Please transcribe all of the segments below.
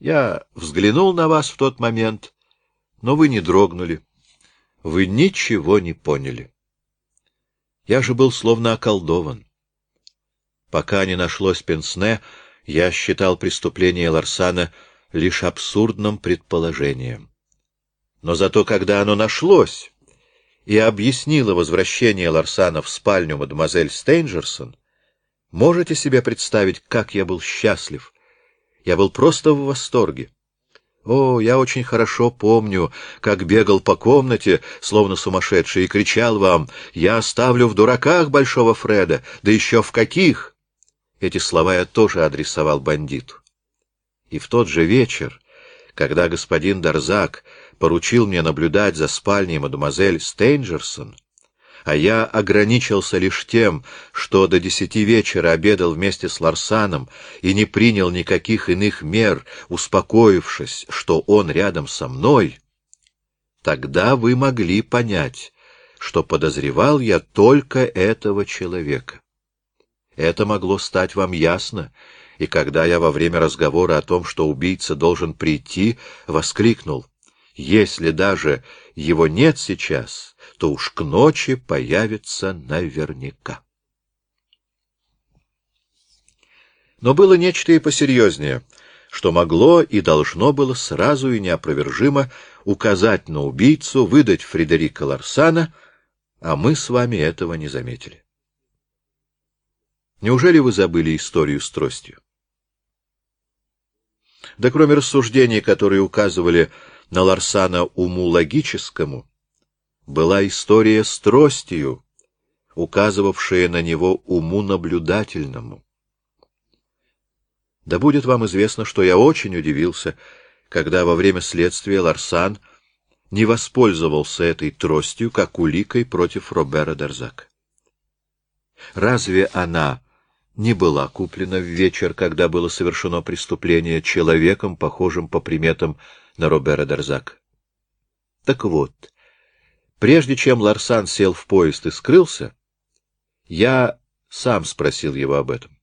Я взглянул на вас в тот момент, но вы не дрогнули. Вы ничего не поняли. Я же был словно околдован. Пока не нашлось пенсне, я считал преступление Ларсана лишь абсурдным предположением. Но зато когда оно нашлось и объяснило возвращение Ларсана в спальню мадемуазель Стейнджерсон, можете себе представить, как я был счастлив. Я был просто в восторге. О, я очень хорошо помню, как бегал по комнате, словно сумасшедший, и кричал вам, «Я оставлю в дураках Большого Фреда, да еще в каких!» Эти слова я тоже адресовал бандиту. И в тот же вечер, когда господин Дарзак поручил мне наблюдать за спальней мадемуазель Стейнджерсон, а я ограничился лишь тем, что до десяти вечера обедал вместе с Ларсаном и не принял никаких иных мер, успокоившись, что он рядом со мной, тогда вы могли понять, что подозревал я только этого человека. Это могло стать вам ясно, и когда я во время разговора о том, что убийца должен прийти, воскликнул, «Если даже его нет сейчас, то уж к ночи появится наверняка». Но было нечто и посерьезнее, что могло и должно было сразу и неопровержимо указать на убийцу, выдать Фредерика Ларсана, а мы с вами этого не заметили. Неужели вы забыли историю с тростью? Да кроме рассуждений, которые указывали на Ларсана уму логическому, была история с тростью, указывавшая на него уму наблюдательному. Да будет вам известно, что я очень удивился, когда во время следствия Ларсан не воспользовался этой тростью как уликой против Робера Дарзака. Разве она не была куплена в вечер, когда было совершено преступление человеком, похожим по приметам на Робера Дарзака? Так вот, прежде чем Ларсан сел в поезд и скрылся, я сам спросил его об этом.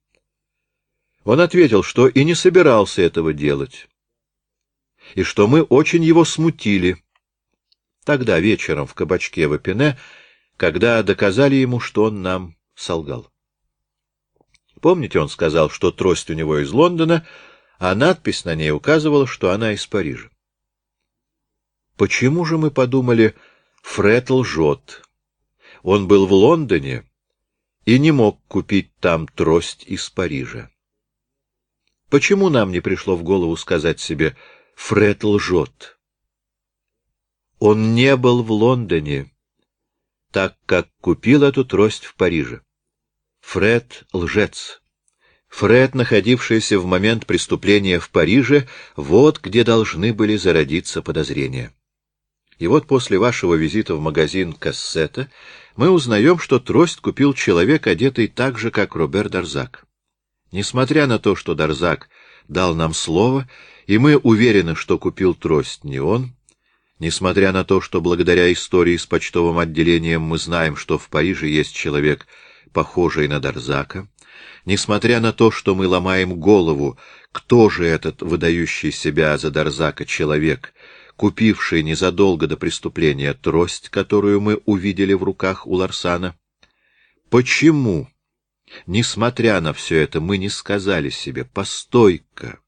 Он ответил, что и не собирался этого делать, и что мы очень его смутили. Тогда вечером в кабачке в Эпине, когда доказали ему, что он нам солгал. Помните, он сказал, что трость у него из Лондона, а надпись на ней указывала, что она из Парижа. Почему же мы подумали, Фред лжет? Он был в Лондоне и не мог купить там трость из Парижа. Почему нам не пришло в голову сказать себе «Фред лжет»? Он не был в Лондоне, так как купил эту трость в Париже. Фред — лжец. Фред, находившийся в момент преступления в Париже, вот где должны были зародиться подозрения. И вот после вашего визита в магазин Кассета мы узнаем, что трость купил человек, одетый так же, как Робер Дарзак. Несмотря на то, что Дарзак дал нам слово, и мы уверены, что купил трость не он, несмотря на то, что благодаря истории с почтовым отделением мы знаем, что в Париже есть человек, похожий на Дарзака, несмотря на то, что мы ломаем голову, кто же этот выдающий себя за Дарзака человек, купивший незадолго до преступления трость, которую мы увидели в руках у Ларсана, почему, несмотря на все это, мы не сказали себе «постой-ка»,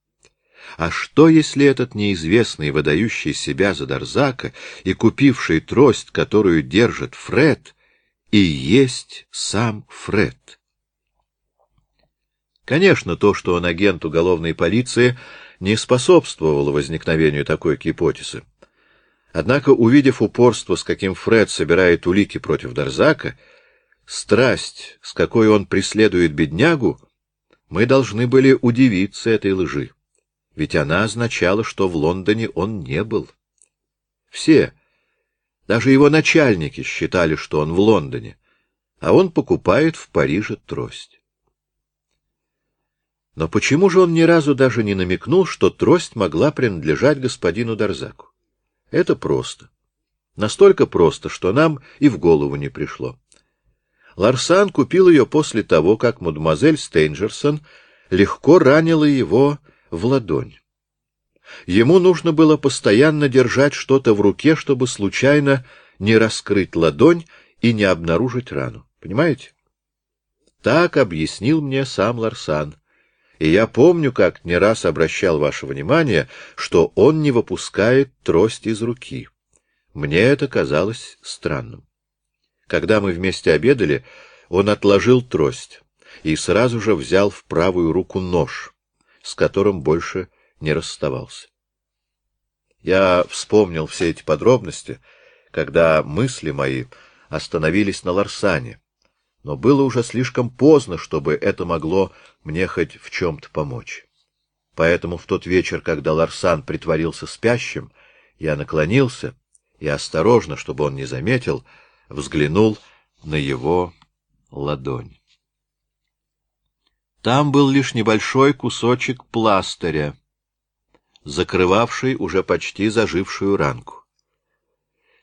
а что, если этот неизвестный, выдающий себя за Дарзака и купивший трость, которую держит Фред, и есть сам Фред. Конечно, то, что он агент уголовной полиции, не способствовало возникновению такой гипотезы. Однако, увидев упорство, с каким Фред собирает улики против Дарзака, страсть, с какой он преследует беднягу, мы должны были удивиться этой лжи, ведь она означала, что в Лондоне он не был. Все, даже его начальники считали, что он в Лондоне, а он покупает в Париже трость. Но почему же он ни разу даже не намекнул, что трость могла принадлежать господину Дарзаку? Это просто. Настолько просто, что нам и в голову не пришло. Ларсан купил ее после того, как мадемуазель Стейнджерсон легко ранила его в ладонь. Ему нужно было постоянно держать что-то в руке, чтобы случайно не раскрыть ладонь и не обнаружить рану. Понимаете? Так объяснил мне сам Ларсан. И я помню, как не раз обращал ваше внимание, что он не выпускает трость из руки. Мне это казалось странным. Когда мы вместе обедали, он отложил трость и сразу же взял в правую руку нож, с которым больше не расставался. Я вспомнил все эти подробности, когда мысли мои остановились на Ларсане, но было уже слишком поздно, чтобы это могло мне хоть в чем-то помочь. Поэтому в тот вечер, когда Ларсан притворился спящим, я наклонился и осторожно, чтобы он не заметил, взглянул на его ладонь. Там был лишь небольшой кусочек пластыря, закрывавший уже почти зажившую ранку.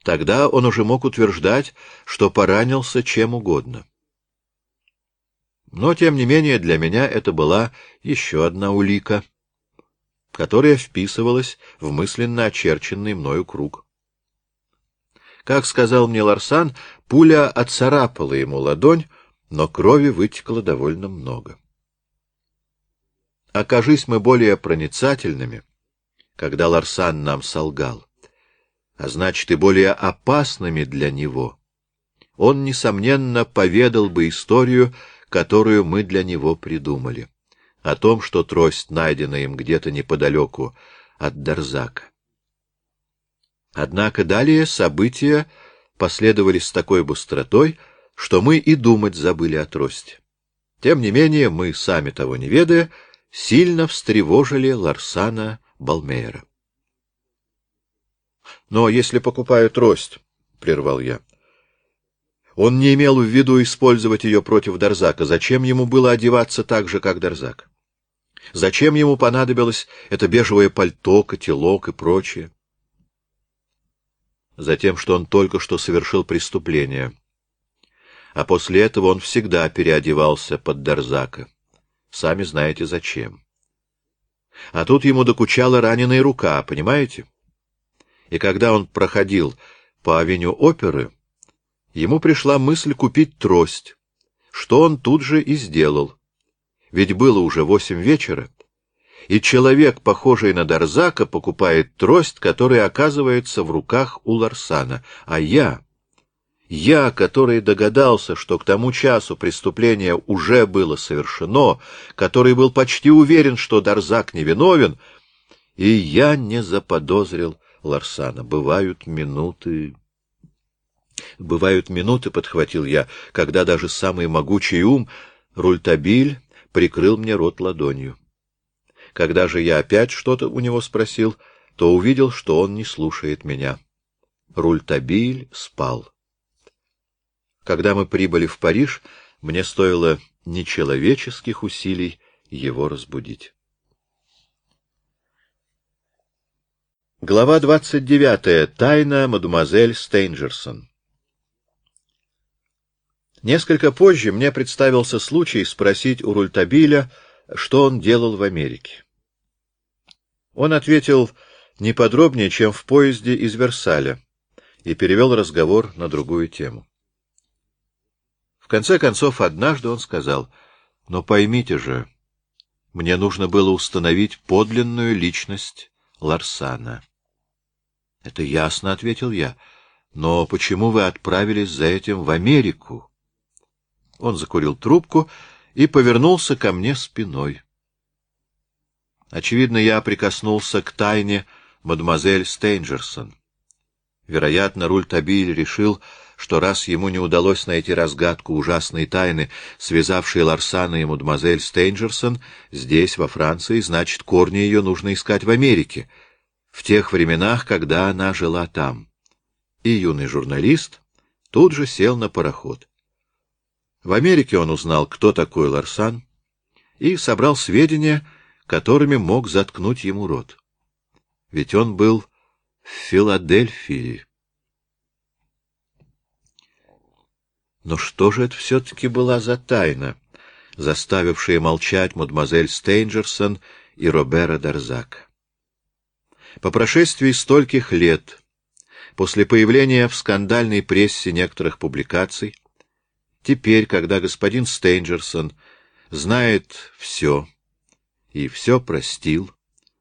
Тогда он уже мог утверждать, что поранился чем угодно. Но, тем не менее, для меня это была еще одна улика, которая вписывалась в мысленно очерченный мною круг. Как сказал мне Ларсан, пуля отцарапала ему ладонь, но крови вытекло довольно много. Окажись мы более проницательными, когда Ларсан нам солгал, а значит и более опасными для него, он, несомненно, поведал бы историю, которую мы для него придумали, о том, что трость найдена им где-то неподалеку от Дарзака. Однако далее события последовали с такой быстротой, что мы и думать забыли о трости. Тем не менее, мы, сами того не ведая, сильно встревожили Ларсана Балмейра. — Но если покупаю трость, — прервал я, — он не имел в виду использовать ее против Дарзака. Зачем ему было одеваться так же, как Дарзак? Зачем ему понадобилось это бежевое пальто, котелок и прочее? Затем, что он только что совершил преступление. А после этого он всегда переодевался под Дарзака. Сами знаете зачем. А тут ему докучала раненая рука, понимаете? И когда он проходил по авеню оперы, ему пришла мысль купить трость, что он тут же и сделал. Ведь было уже восемь вечера, и человек, похожий на Дарзака, покупает трость, которая оказывается в руках у Ларсана, а я... Я, который догадался, что к тому часу преступление уже было совершено, который был почти уверен, что Дарзак невиновен, и я не заподозрил Ларсана. Бывают минуты... Бывают минуты, — подхватил я, — когда даже самый могучий ум, Рультабиль, прикрыл мне рот ладонью. Когда же я опять что-то у него спросил, то увидел, что он не слушает меня. Рультабиль спал. Когда мы прибыли в Париж, мне стоило нечеловеческих усилий его разбудить. Глава двадцать девятая. Тайна мадемуазель Стейнджерсон. Несколько позже мне представился случай спросить у Рультабиля, что он делал в Америке. Он ответил не подробнее, чем в поезде из Версаля, и перевел разговор на другую тему. В конце концов, однажды он сказал, «Но поймите же, мне нужно было установить подлинную личность Ларсана». «Это ясно», — ответил я, — «но почему вы отправились за этим в Америку?» Он закурил трубку и повернулся ко мне спиной. Очевидно, я прикоснулся к тайне мадемуазель Стейнджерсон. Вероятно, Рультабиль решил, что раз ему не удалось найти разгадку ужасной тайны, связавшей Ларсана и мадемуазель Стейнджерсон, здесь, во Франции, значит, корни ее нужно искать в Америке, в тех временах, когда она жила там. И юный журналист тут же сел на пароход. В Америке он узнал, кто такой Ларсан, и собрал сведения, которыми мог заткнуть ему рот. Ведь он был в Филадельфии. Но что же это все-таки была за тайна, заставившая молчать мадемуазель Стейнджерсон и Робера Дарзак? По прошествии стольких лет, после появления в скандальной прессе некоторых публикаций, теперь, когда господин Стейнджерсон знает все и все простил,